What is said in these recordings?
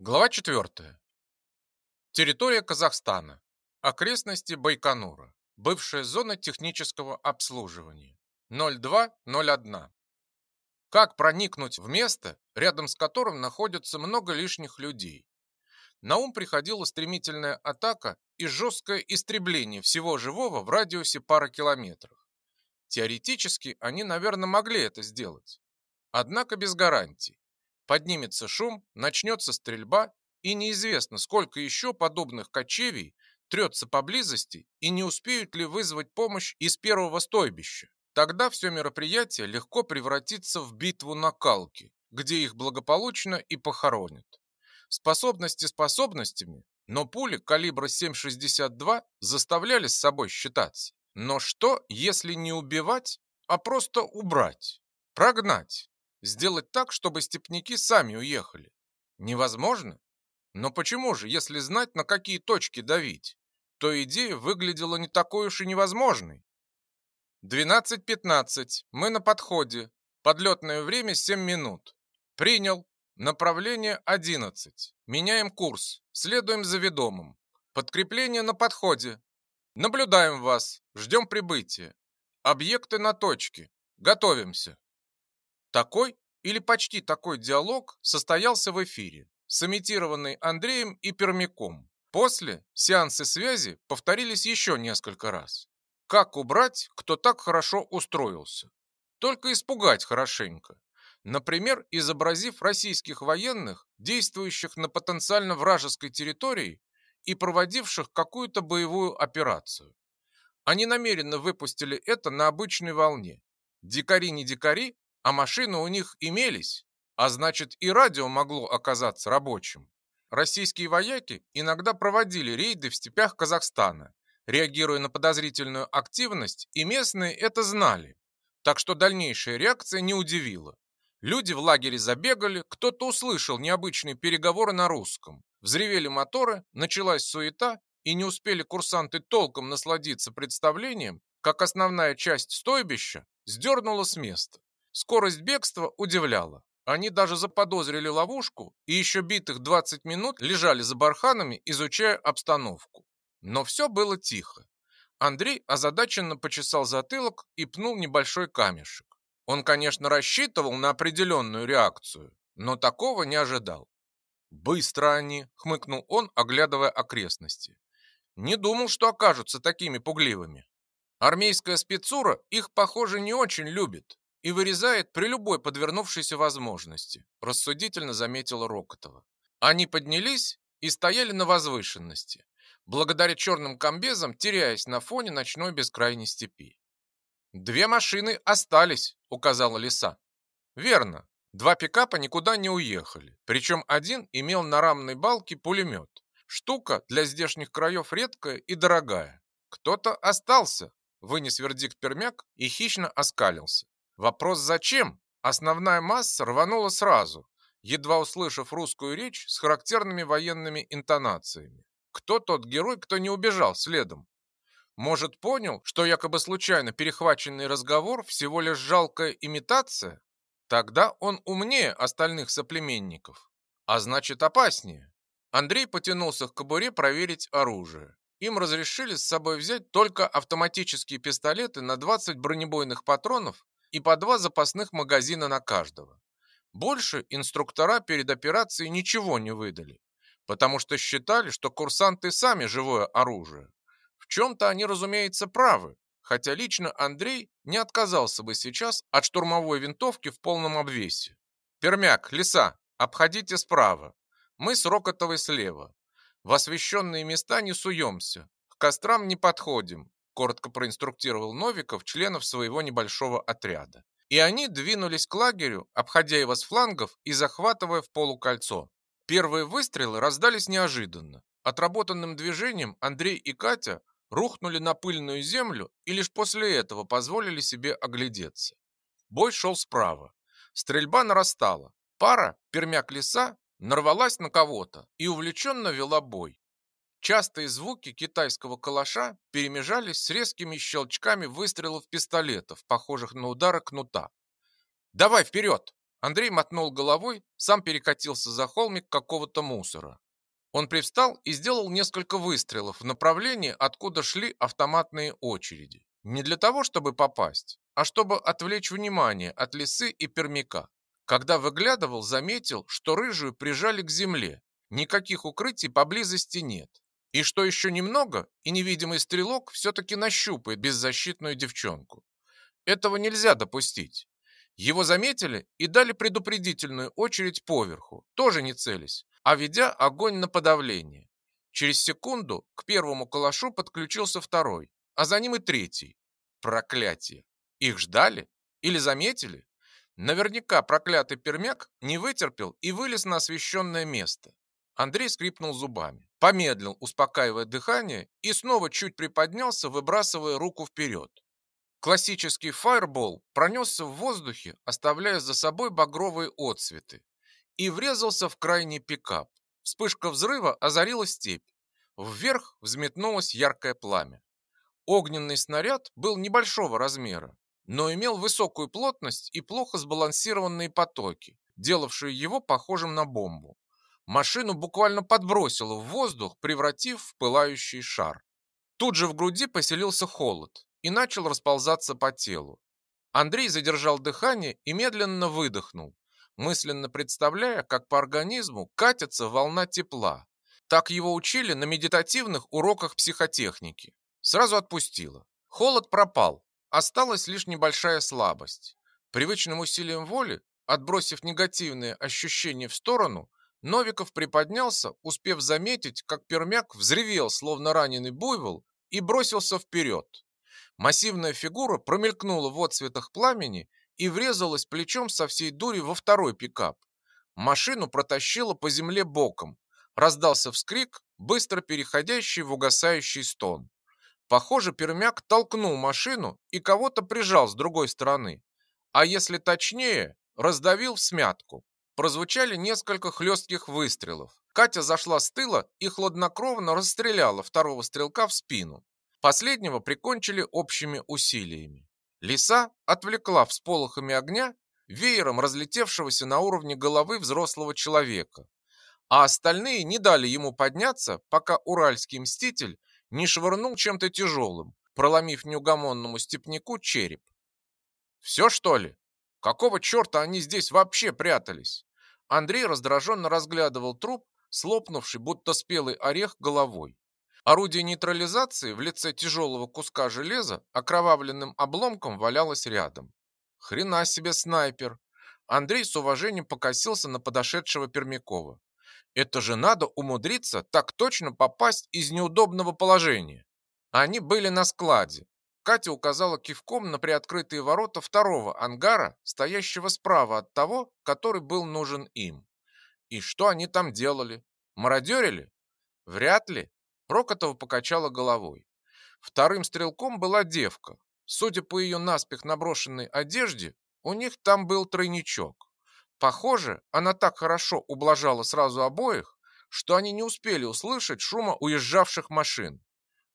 Глава 4. Территория Казахстана. Окрестности Байконура. Бывшая зона технического обслуживания. 0201. Как проникнуть в место, рядом с которым находится много лишних людей? На ум приходила стремительная атака и жесткое истребление всего живого в радиусе пары километров. Теоретически они, наверное, могли это сделать. Однако без гарантий. Поднимется шум, начнется стрельба, и неизвестно, сколько еще подобных кочевий трется поблизости и не успеют ли вызвать помощь из первого стойбища. Тогда все мероприятие легко превратится в битву на калке, где их благополучно и похоронят. Способности способностями, но пули калибра 7,62 заставляли с собой считаться. Но что, если не убивать, а просто убрать, прогнать, сделать так, чтобы степняки сами уехали? Невозможно? Но почему же, если знать, на какие точки давить, то идея выглядела не такой уж и невозможной. 12.15. Мы на подходе. Подлетное время 7 минут. Принял. Направление 11. Меняем курс. Следуем за ведомым. Подкрепление на подходе. Наблюдаем вас. Ждем прибытия. Объекты на точке. Готовимся. Такой или почти такой диалог состоялся в эфире, сымитированный Андреем и Пермяком. После сеансы связи повторились еще несколько раз. Как убрать, кто так хорошо устроился? Только испугать хорошенько. Например, изобразив российских военных, действующих на потенциально вражеской территории и проводивших какую-то боевую операцию. Они намеренно выпустили это на обычной волне. Дикари не дикари, а машины у них имелись, а значит и радио могло оказаться рабочим. Российские вояки иногда проводили рейды в степях Казахстана, реагируя на подозрительную активность, и местные это знали. Так что дальнейшая реакция не удивила. Люди в лагере забегали, кто-то услышал необычные переговоры на русском. Взревели моторы, началась суета, и не успели курсанты толком насладиться представлением, как основная часть стойбища сдернула с места. Скорость бегства удивляла. Они даже заподозрили ловушку и еще битых 20 минут лежали за барханами, изучая обстановку. Но все было тихо. Андрей озадаченно почесал затылок и пнул небольшой камешек. Он, конечно, рассчитывал на определенную реакцию, но такого не ожидал. «Быстро они!» — хмыкнул он, оглядывая окрестности. «Не думал, что окажутся такими пугливыми. Армейская спецура их, похоже, не очень любит и вырезает при любой подвернувшейся возможности», рассудительно заметила Рокотова. Они поднялись и стояли на возвышенности, благодаря черным комбезам, теряясь на фоне ночной бескрайней степи. «Две машины остались», — указала лиса. «Верно. Два пикапа никуда не уехали, причем один имел на рамной балке пулемет. Штука для здешних краев редкая и дорогая. Кто-то остался», — вынес вердикт пермяк и хищно оскалился. Вопрос «зачем?» Основная масса рванула сразу, едва услышав русскую речь с характерными военными интонациями. Кто тот герой, кто не убежал следом? Может, понял, что якобы случайно перехваченный разговор всего лишь жалкая имитация? Тогда он умнее остальных соплеменников, а значит опаснее. Андрей потянулся к кобуре проверить оружие. Им разрешили с собой взять только автоматические пистолеты на 20 бронебойных патронов и по два запасных магазина на каждого. Больше инструктора перед операцией ничего не выдали, потому что считали, что курсанты сами живое оружие. В чем-то они, разумеется, правы, хотя лично Андрей не отказался бы сейчас от штурмовой винтовки в полном обвесе. «Пермяк, леса, обходите справа. Мы с Рокотовой слева. В освещенные места не суемся, к кострам не подходим коротко проинструктировал Новиков членов своего небольшого отряда. И они двинулись к лагерю, обходя его с флангов и захватывая в полукольцо. Первые выстрелы раздались неожиданно. Отработанным движением Андрей и Катя рухнули на пыльную землю и лишь после этого позволили себе оглядеться. Бой шел справа. Стрельба нарастала. Пара, пермяк-леса, нарвалась на кого-то и увлеченно вела бой. Частые звуки китайского калаша перемежались с резкими щелчками выстрелов пистолетов, похожих на удары кнута. «Давай вперед!» Андрей мотнул головой, сам перекатился за холмик какого-то мусора. Он привстал и сделал несколько выстрелов в направлении, откуда шли автоматные очереди. Не для того, чтобы попасть, а чтобы отвлечь внимание от лисы и пермяка. Когда выглядывал, заметил, что рыжую прижали к земле. Никаких укрытий поблизости нет. И что еще немного, и невидимый стрелок все-таки нащупает беззащитную девчонку. Этого нельзя допустить. Его заметили и дали предупредительную очередь поверху, тоже не целясь, а ведя огонь на подавление. Через секунду к первому калашу подключился второй, а за ним и третий. Проклятие! Их ждали? Или заметили? Наверняка проклятый пермяк не вытерпел и вылез на освещенное место. Андрей скрипнул зубами, помедлил, успокаивая дыхание, и снова чуть приподнялся, выбрасывая руку вперед. Классический фаербол пронесся в воздухе, оставляя за собой багровые отсветы, и врезался в крайний пикап. Вспышка взрыва озарила степь. Вверх взметнулось яркое пламя. Огненный снаряд был небольшого размера, но имел высокую плотность и плохо сбалансированные потоки, делавшие его похожим на бомбу. Машину буквально подбросило в воздух, превратив в пылающий шар. Тут же в груди поселился холод и начал расползаться по телу. Андрей задержал дыхание и медленно выдохнул, мысленно представляя, как по организму катится волна тепла. Так его учили на медитативных уроках психотехники. Сразу отпустило. Холод пропал, осталась лишь небольшая слабость. Привычным усилием воли, отбросив негативные ощущения в сторону, Новиков приподнялся, успев заметить, как пермяк взревел, словно раненый буйвол, и бросился вперед. Массивная фигура промелькнула в отцветах пламени и врезалась плечом со всей дури во второй пикап. Машину протащило по земле боком. Раздался вскрик, быстро переходящий в угасающий стон. Похоже, пермяк толкнул машину и кого-то прижал с другой стороны. А если точнее, раздавил в смятку. Прозвучали несколько хлестких выстрелов. Катя зашла с тыла и хладнокровно расстреляла второго стрелка в спину. Последнего прикончили общими усилиями. Лиса отвлекла всполохами огня веером разлетевшегося на уровне головы взрослого человека, а остальные не дали ему подняться, пока уральский мститель не швырнул чем-то тяжелым, проломив неугомонному степняку череп. «Все, что ли? Какого черта они здесь вообще прятались?» Андрей раздраженно разглядывал труп, слопнувший, будто спелый орех, головой. Орудие нейтрализации в лице тяжелого куска железа окровавленным обломком валялось рядом. Хрена себе снайпер! Андрей с уважением покосился на подошедшего Пермякова. Это же надо умудриться так точно попасть из неудобного положения. Они были на складе. Катя указала кивком на приоткрытые ворота второго ангара, стоящего справа от того, который был нужен им. И что они там делали? Мародерили? Вряд ли. Рокотова покачала головой. Вторым стрелком была девка. Судя по ее наспех наброшенной одежде, у них там был тройничок. Похоже, она так хорошо ублажала сразу обоих, что они не успели услышать шума уезжавших машин.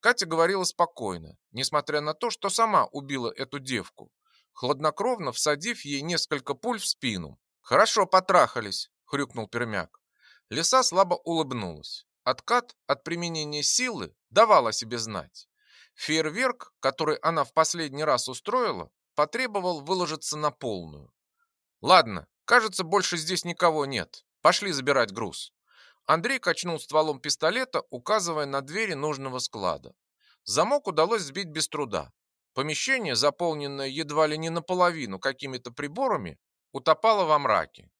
Катя говорила спокойно, несмотря на то, что сама убила эту девку, хладнокровно всадив ей несколько пуль в спину. «Хорошо потрахались», — хрюкнул Пермяк. Лиса слабо улыбнулась. Откат от применения силы давал о себе знать. Фейерверк, который она в последний раз устроила, потребовал выложиться на полную. Ладно, кажется, больше здесь никого нет. Пошли забирать груз. Андрей качнул стволом пистолета, указывая на двери нужного склада. Замок удалось сбить без труда. Помещение, заполненное едва ли не наполовину какими-то приборами, утопало во мраке.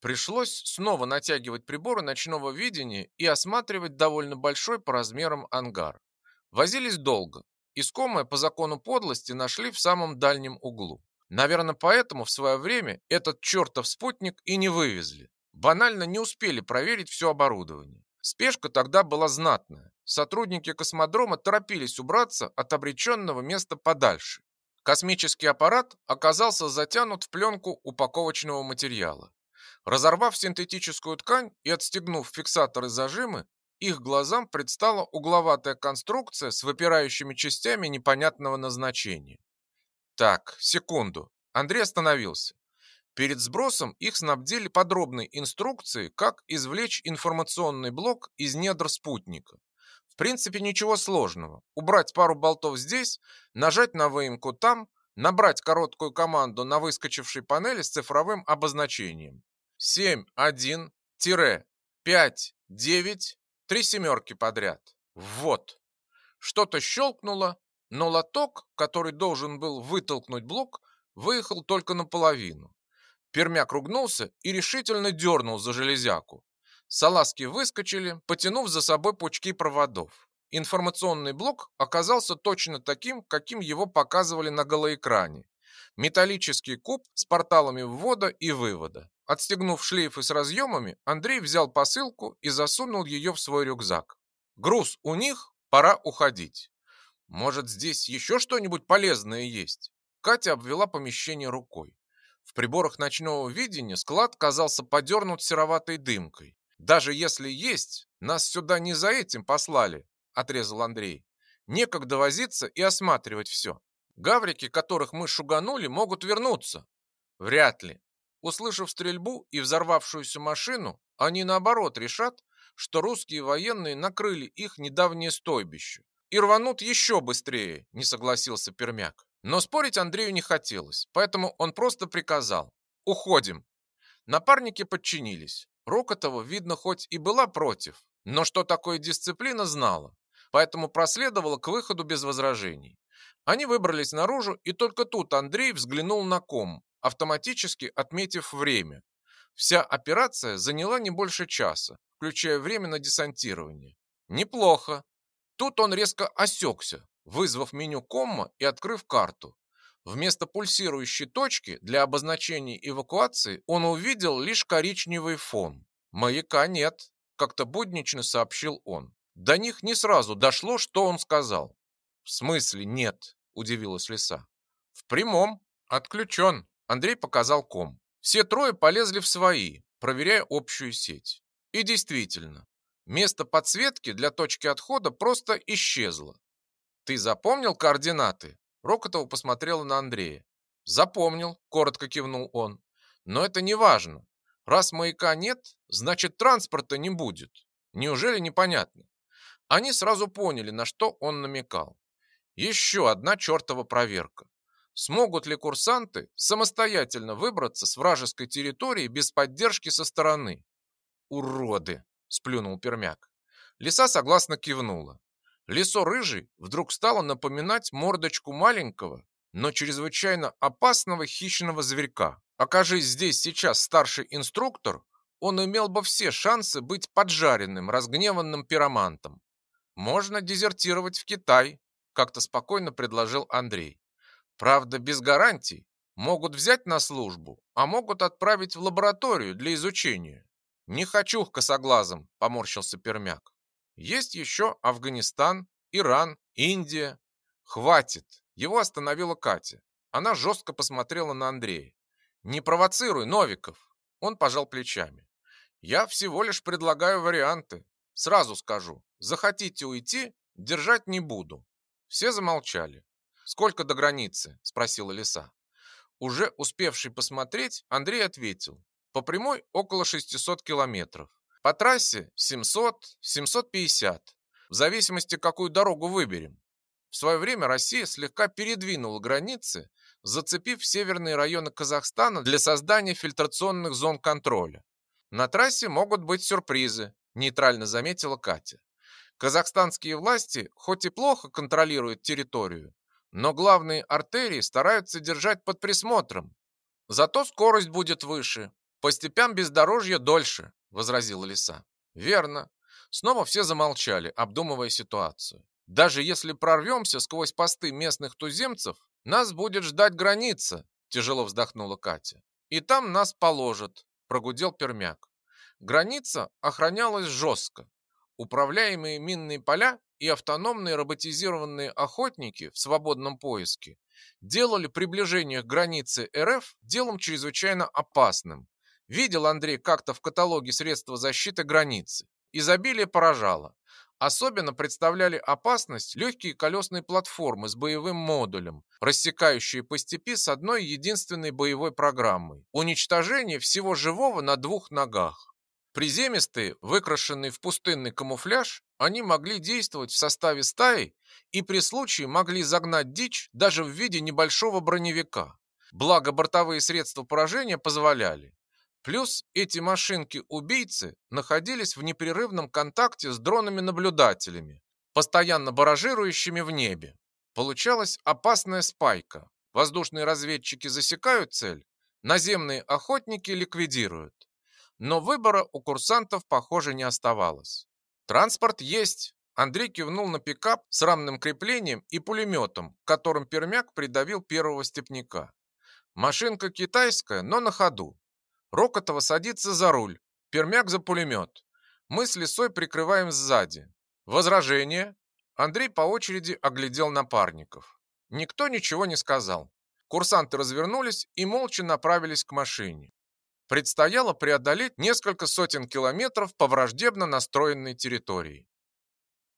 Пришлось снова натягивать приборы ночного видения и осматривать довольно большой по размерам ангар. Возились долго. Искомое по закону подлости нашли в самом дальнем углу. Наверное, поэтому в свое время этот чертов спутник и не вывезли. Банально не успели проверить все оборудование. Спешка тогда была знатная. Сотрудники космодрома торопились убраться от обреченного места подальше. Космический аппарат оказался затянут в пленку упаковочного материала. Разорвав синтетическую ткань и отстегнув фиксаторы зажимы, их глазам предстала угловатая конструкция с выпирающими частями непонятного назначения. Так, секунду. Андрей остановился. Перед сбросом их снабдили подробной инструкцией, как извлечь информационный блок из недр спутника. В принципе, ничего сложного. Убрать пару болтов здесь, нажать на выемку там, набрать короткую команду на выскочившей панели с цифровым обозначением. 7, 1, 5, 9, три семерки подряд. Вот. Что-то щелкнуло, но лоток, который должен был вытолкнуть блок, выехал только наполовину. Пермяк ругнулся и решительно дернул за железяку. Салазки выскочили, потянув за собой пучки проводов. Информационный блок оказался точно таким, каким его показывали на голоэкране. Металлический куб с порталами ввода и вывода. Отстегнув шлейфы с разъемами, Андрей взял посылку и засунул ее в свой рюкзак. Груз у них, пора уходить. Может, здесь еще что-нибудь полезное есть? Катя обвела помещение рукой. В приборах ночного видения склад казался подернут сероватой дымкой. Даже если есть, нас сюда не за этим послали, отрезал Андрей. Некогда возиться и осматривать все. Гаврики, которых мы шуганули, могут вернуться. Вряд ли. Услышав стрельбу и взорвавшуюся машину, они наоборот решат, что русские военные накрыли их недавнее стойбище. И рванут еще быстрее, не согласился Пермяк. Но спорить Андрею не хотелось, поэтому он просто приказал. Уходим. Напарники подчинились. Рокотова, видно, хоть и была против, но что такое дисциплина знала, поэтому проследовала к выходу без возражений. Они выбрались наружу, и только тут Андрей взглянул на ком, автоматически отметив время. Вся операция заняла не больше часа, включая время на десантирование. Неплохо. Тут он резко осекся, вызвав меню комма и открыв карту. Вместо пульсирующей точки для обозначения эвакуации он увидел лишь коричневый фон. «Маяка нет», – как-то буднично сообщил он. До них не сразу дошло, что он сказал. «В смысле нет?» – удивилась лиса. «В прямом. Отключен». Андрей показал ком. Все трое полезли в свои, проверяя общую сеть. И действительно, место подсветки для точки отхода просто исчезло. «Ты запомнил координаты?» Рокотова посмотрела на Андрея. «Запомнил», — коротко кивнул он. «Но это не важно. Раз маяка нет, значит транспорта не будет. Неужели непонятно?» Они сразу поняли, на что он намекал. Еще одна чертова проверка. Смогут ли курсанты самостоятельно выбраться с вражеской территории без поддержки со стороны? Уроды, сплюнул Пермяк. Лиса согласно кивнула. Лисо рыжий вдруг стало напоминать мордочку маленького, но чрезвычайно опасного хищного зверька. Окажись здесь сейчас старший инструктор, он имел бы все шансы быть поджаренным, разгневанным пиромантом. Можно дезертировать в Китай, как-то спокойно предложил Андрей. Правда, без гарантий. Могут взять на службу, а могут отправить в лабораторию для изучения. Не хочу к косоглазым, поморщился Пермяк. Есть еще Афганистан, Иран, Индия. Хватит. Его остановила Катя. Она жестко посмотрела на Андрея. Не провоцируй, Новиков. Он пожал плечами. Я всего лишь предлагаю варианты. Сразу скажу, захотите уйти, держать не буду. Все замолчали. «Сколько до границы?» – спросила лиса. Уже успевший посмотреть, Андрей ответил. По прямой около 600 километров. По трассе 700-750. В зависимости, какую дорогу выберем. В свое время Россия слегка передвинула границы, зацепив северные районы Казахстана для создания фильтрационных зон контроля. На трассе могут быть сюрпризы, нейтрально заметила Катя. Казахстанские власти хоть и плохо контролируют территорию, но главные артерии стараются держать под присмотром. Зато скорость будет выше, по степям бездорожья дольше, возразила лиса. Верно. Снова все замолчали, обдумывая ситуацию. Даже если прорвемся сквозь посты местных туземцев, нас будет ждать граница, тяжело вздохнула Катя. И там нас положат, прогудел Пермяк. Граница охранялась жестко. Управляемые минные поля и автономные роботизированные охотники в свободном поиске делали приближение к границе РФ делом чрезвычайно опасным. Видел Андрей как-то в каталоге средства защиты границы. Изобилие поражало. Особенно представляли опасность легкие колесные платформы с боевым модулем, рассекающие по степи с одной единственной боевой программой – уничтожение всего живого на двух ногах. Приземистые, выкрашенные в пустынный камуфляж, они могли действовать в составе стаи и при случае могли загнать дичь даже в виде небольшого броневика. Благо бортовые средства поражения позволяли. Плюс эти машинки-убийцы находились в непрерывном контакте с дронами-наблюдателями, постоянно баражирующими в небе. Получалась опасная спайка. Воздушные разведчики засекают цель, наземные охотники ликвидируют. Но выбора у курсантов, похоже, не оставалось. Транспорт есть. Андрей кивнул на пикап с рамным креплением и пулеметом, которым пермяк придавил первого степняка. Машинка китайская, но на ходу. Рокотова садится за руль, Пермяк за пулемет. Мы с Лисой прикрываем сзади. Возражение? Андрей по очереди оглядел напарников. Никто ничего не сказал. Курсанты развернулись и молча направились к машине. Предстояло преодолеть несколько сотен километров по враждебно настроенной территории.